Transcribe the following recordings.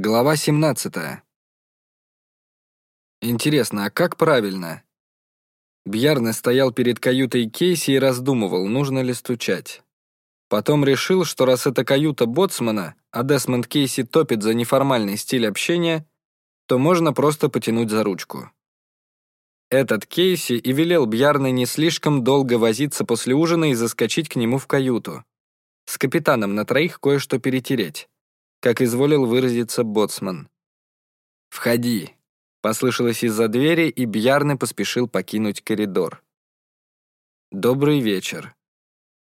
Глава 17. Интересно, а как правильно? Бьярне стоял перед каютой Кейси и раздумывал, нужно ли стучать. Потом решил, что раз это каюта боцмана, а Десмонд Кейси топит за неформальный стиль общения, то можно просто потянуть за ручку. Этот Кейси и велел Бьярне не слишком долго возиться после ужина и заскочить к нему в каюту. С капитаном на троих кое-что перетереть как изволил выразиться боцман. «Входи», — послышалось из-за двери, и Бьярны поспешил покинуть коридор. «Добрый вечер».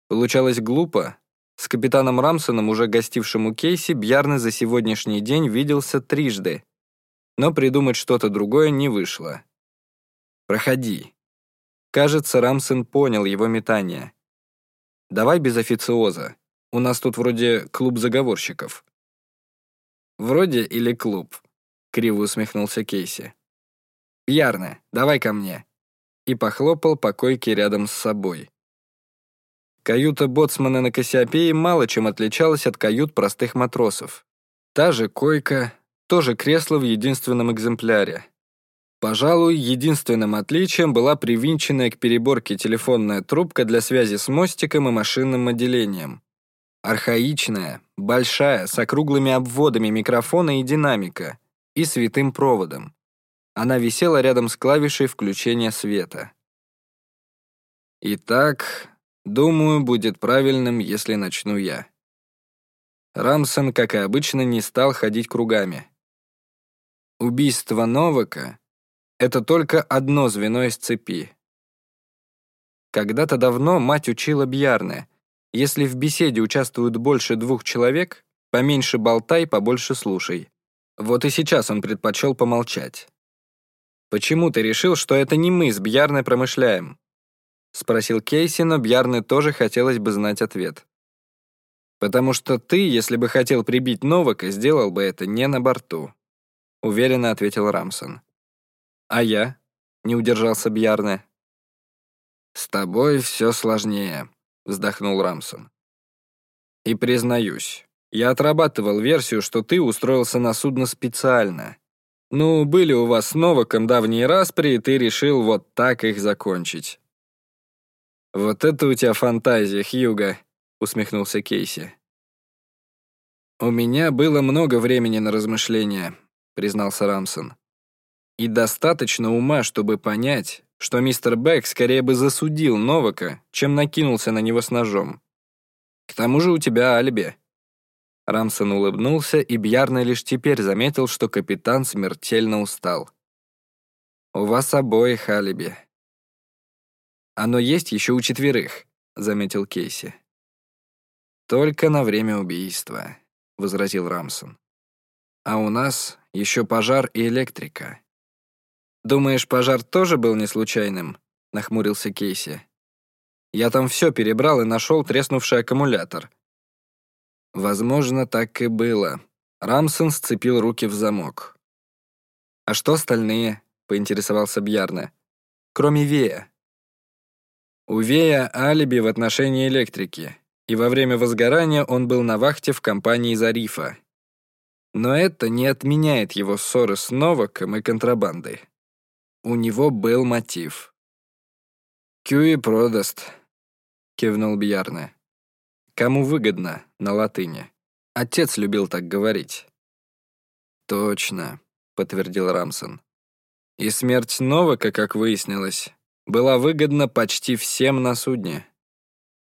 Получалось глупо. С капитаном Рамсоном, уже гостившим у Кейси, Бьярны за сегодняшний день виделся трижды. Но придумать что-то другое не вышло. «Проходи». Кажется, Рамсон понял его метание. «Давай без официоза. У нас тут вроде клуб заговорщиков». «Вроде или клуб», — криво усмехнулся Кейси. «Ярно, давай ко мне», и похлопал по койке рядом с собой. Каюта боцмана на Кассиопее мало чем отличалась от кают простых матросов. Та же койка, то же кресло в единственном экземпляре. Пожалуй, единственным отличием была привинченная к переборке телефонная трубка для связи с мостиком и машинным отделением. Архаичная, большая, с округлыми обводами микрофона и динамика, и святым проводом. Она висела рядом с клавишей включения света. Итак, думаю, будет правильным, если начну я. Рамсон, как и обычно, не стал ходить кругами. Убийство Новака — это только одно звено из цепи. Когда-то давно мать учила Бьярне — если в беседе участвуют больше двух человек, поменьше болтай, побольше слушай. Вот и сейчас он предпочел помолчать. «Почему ты решил, что это не мы с Бьярной промышляем?» — спросил Кейси, но Бьярне тоже хотелось бы знать ответ. «Потому что ты, если бы хотел прибить Новака, сделал бы это не на борту», — уверенно ответил Рамсон. «А я?» — не удержался Бьярне. «С тобой все сложнее», вздохнул Рамсон. И признаюсь, я отрабатывал версию, что ты устроился на судно специально. Ну, были у вас с Новаком давние распри, и ты решил вот так их закончить. Вот это у тебя фантазия, Хьюга, усмехнулся Кейси. У меня было много времени на размышления, признался Рамсон. И достаточно ума, чтобы понять, что мистер Бэк скорее бы засудил Новака, чем накинулся на него с ножом. К тому же у тебя алиби». Рамсон улыбнулся, и Бьярна лишь теперь заметил, что капитан смертельно устал. «У вас обоих алиби». «Оно есть еще у четверых», — заметил Кейси. «Только на время убийства», — возразил Рамсон. «А у нас еще пожар и электрика». «Думаешь, пожар тоже был не случайным?» — нахмурился Кейси. «Я там все перебрал и нашел треснувший аккумулятор». Возможно, так и было. Рамсон сцепил руки в замок. «А что остальные?» — поинтересовался Бьярна. «Кроме Вея». У Вея алиби в отношении электрики, и во время возгорания он был на вахте в компании Зарифа. Но это не отменяет его ссоры с Новаком и контрабандой. У него был мотив. «Кюи продаст», — кивнул Бьярне. «Кому выгодно» на латыни. Отец любил так говорить. «Точно», — подтвердил Рамсон. «И смерть Новака, как выяснилось, была выгодна почти всем на судне».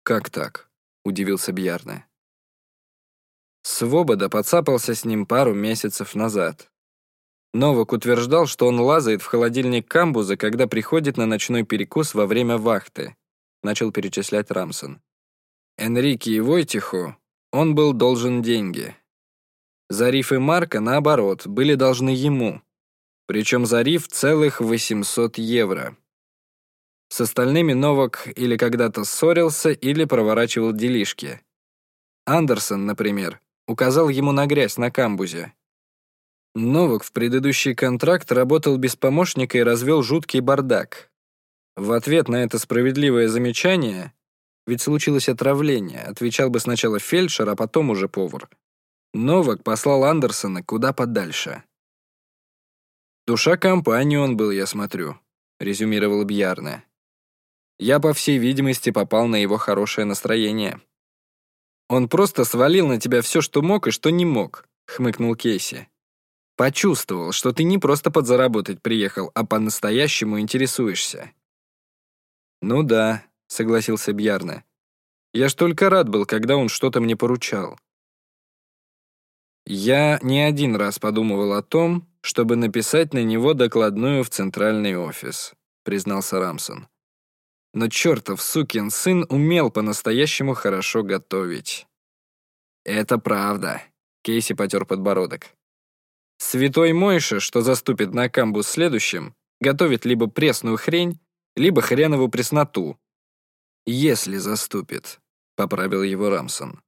«Как так?» — удивился Бьярне. Свобода подцапался с ним пару месяцев назад. Новак утверждал, что он лазает в холодильник камбуза, когда приходит на ночной перекус во время вахты. Начал перечислять Рамсон. Энрике и Войтиху он был должен деньги. Зариф и Марка, наоборот, были должны ему. Причем Зариф целых 800 евро. С остальными Новак или когда-то ссорился, или проворачивал делишки. Андерсон, например, указал ему на грязь на камбузе. Новак в предыдущий контракт работал без помощника и развел жуткий бардак. В ответ на это справедливое замечание, ведь случилось отравление, отвечал бы сначала фельдшер, а потом уже повар. Новак послал Андерсона куда подальше. «Душа компании он был, я смотрю», — резюмировал Бьярне. «Я, по всей видимости, попал на его хорошее настроение». «Он просто свалил на тебя все, что мог и что не мог», — хмыкнул Кейси. «Почувствовал, что ты не просто подзаработать приехал, а по-настоящему интересуешься». «Ну да», — согласился Бьярне. «Я ж только рад был, когда он что-то мне поручал». Я не один раз подумывал о том, чтобы написать на него докладную в центральный офис, признался Рамсон. Но чертов сукин сын умел по-настоящему хорошо готовить. Это правда, Кейси потер подбородок. Святой Мойша, что заступит на камбус следующим, готовит либо пресную хрень, либо хреновую пресноту. Если заступит, поправил его Рамсон.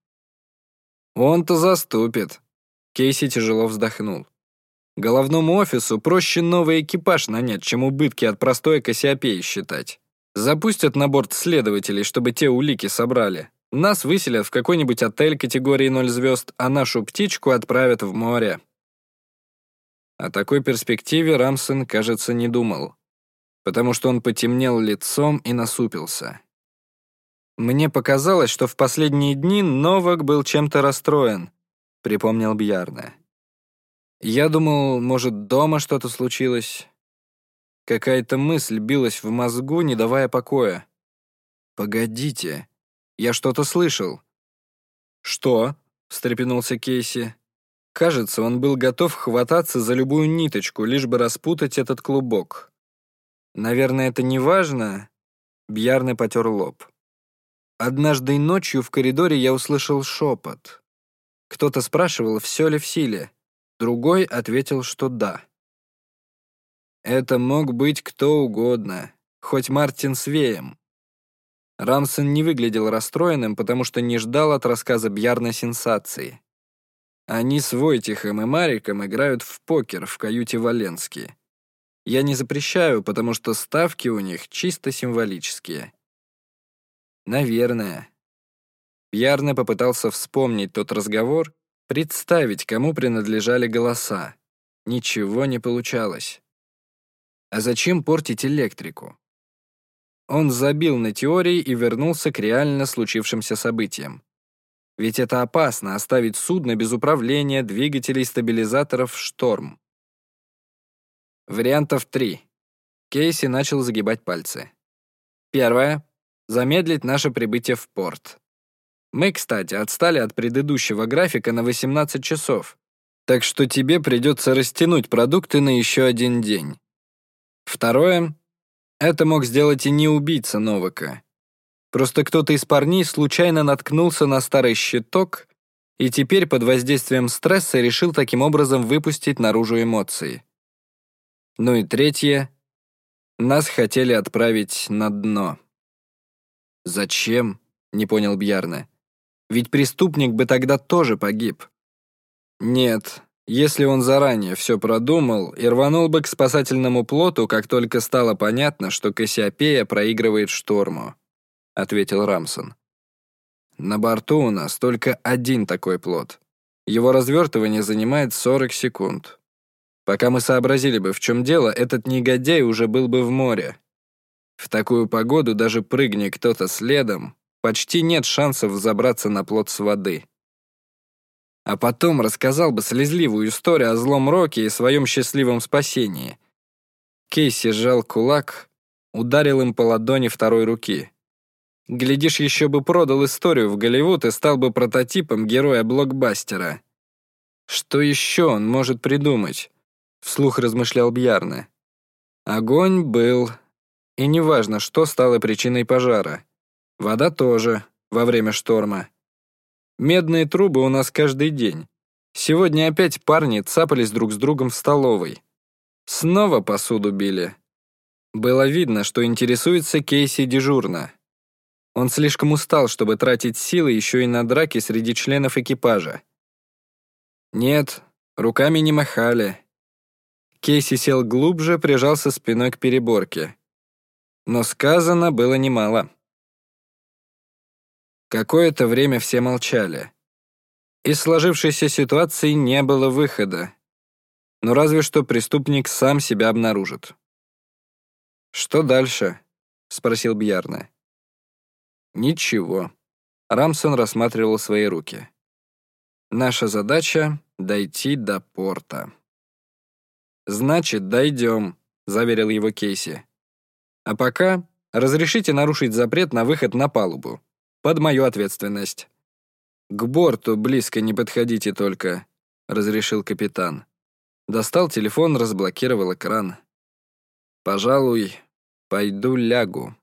Он-то заступит. Кейси тяжело вздохнул. Головному офису проще новый экипаж нанять, чем убытки от простой Кассиопеи считать. Запустят на борт следователей, чтобы те улики собрали. Нас выселят в какой-нибудь отель категории 0 звезд, а нашу птичку отправят в море. О такой перспективе Рамсон, кажется, не думал, потому что он потемнел лицом и насупился. «Мне показалось, что в последние дни Новак был чем-то расстроен», — припомнил Бьярна. Я думал, может, дома что-то случилось. Какая-то мысль билась в мозгу, не давая покоя. «Погодите, я что-то слышал». «Что?» — встрепенулся Кейси. Кажется, он был готов хвататься за любую ниточку, лишь бы распутать этот клубок. «Наверное, это не важно?» Бьярный потер лоб. Однажды ночью в коридоре я услышал шепот. Кто-то спрашивал, все ли в силе. Другой ответил, что да. Это мог быть кто угодно, хоть Мартин Свеем. Рамсон не выглядел расстроенным, потому что не ждал от рассказа Бьярна сенсации. Они с Войтихом и Мариком играют в покер в каюте Валенски. Я не запрещаю, потому что ставки у них чисто символические. Наверное. Бьярне попытался вспомнить тот разговор, Представить, кому принадлежали голоса. Ничего не получалось. А зачем портить электрику? Он забил на теории и вернулся к реально случившимся событиям. Ведь это опасно оставить судно без управления, двигателей, стабилизаторов шторм. Вариантов три. Кейси начал загибать пальцы. Первое. Замедлить наше прибытие в порт. Мы, кстати, отстали от предыдущего графика на 18 часов, так что тебе придется растянуть продукты на еще один день. Второе. Это мог сделать и не убийца Новака. Просто кто-то из парней случайно наткнулся на старый щиток и теперь под воздействием стресса решил таким образом выпустить наружу эмоции. Ну и третье. Нас хотели отправить на дно. «Зачем?» — не понял Бьярна. Ведь преступник бы тогда тоже погиб. Нет, если он заранее все продумал и рванул бы к спасательному плоту, как только стало понятно, что Кассиопея проигрывает шторму, ответил Рамсон. На борту у нас только один такой плот. Его развертывание занимает 40 секунд. Пока мы сообразили бы, в чем дело, этот негодяй уже был бы в море. В такую погоду даже прыгни кто-то следом, почти нет шансов забраться на плот с воды. А потом рассказал бы слезливую историю о злом Роке и своем счастливом спасении. Кейси сжал кулак, ударил им по ладони второй руки. Глядишь, еще бы продал историю в Голливуд и стал бы прототипом героя-блокбастера. Что еще он может придумать? Вслух размышлял Бьярне. Огонь был, и неважно, что стало причиной пожара. Вода тоже, во время шторма. Медные трубы у нас каждый день. Сегодня опять парни цапались друг с другом в столовой. Снова посуду били. Было видно, что интересуется Кейси дежурно. Он слишком устал, чтобы тратить силы еще и на драки среди членов экипажа. Нет, руками не махали. Кейси сел глубже, прижался спиной к переборке. Но сказано было немало. Какое-то время все молчали. Из сложившейся ситуации не было выхода. Но разве что преступник сам себя обнаружит. «Что дальше?» — спросил Бьярна. «Ничего». Рамсон рассматривал свои руки. «Наша задача — дойти до порта». «Значит, дойдем», — заверил его Кейси. «А пока разрешите нарушить запрет на выход на палубу. Под мою ответственность». «К борту близко не подходите только», — разрешил капитан. Достал телефон, разблокировал экран. «Пожалуй, пойду лягу».